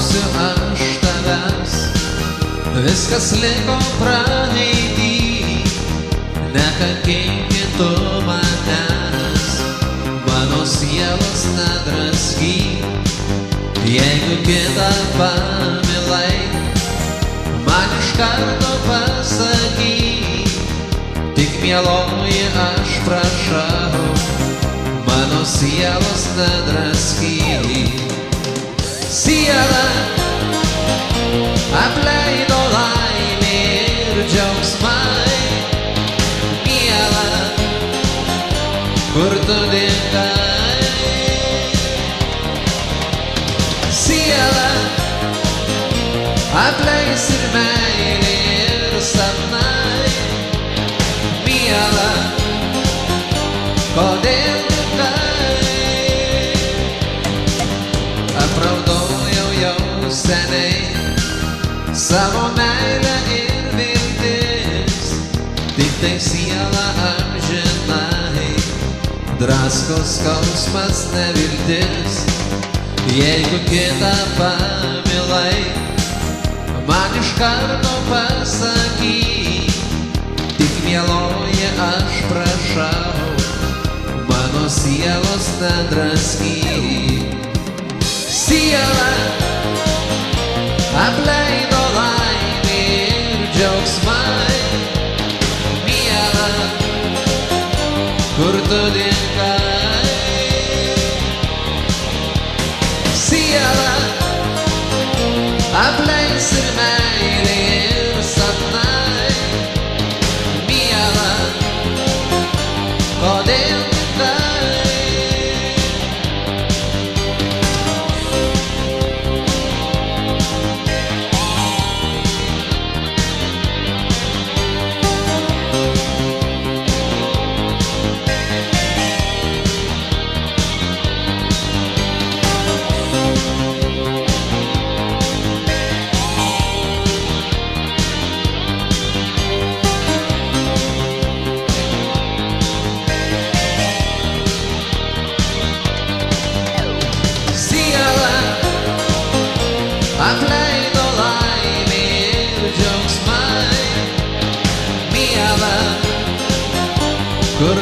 lauksiu aš tavęs, viskas liko praeitį, nekankinkit tu manęs, mano sielos nedraskyk, jeigu kitą pamilai, man iš karto pasakyk, tik mieloji aš prašau, mano sielos nedraskyk. Siela kur tu dingai. Siela apleis ir meilė ir sapnai, miela, kodėl dingai. Apraudojau jau seniai savo meilę ir viltis, tik tai siela amžinai, draskos skausmas neviltis, jeigu kitą pamilai, man iš karto pasakyk, tik mieloji aš prašau, mano sielos nedraskyk. Siela apleido kur tu dingai. Siela apleis ir meilė ir sapnai, miela,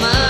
my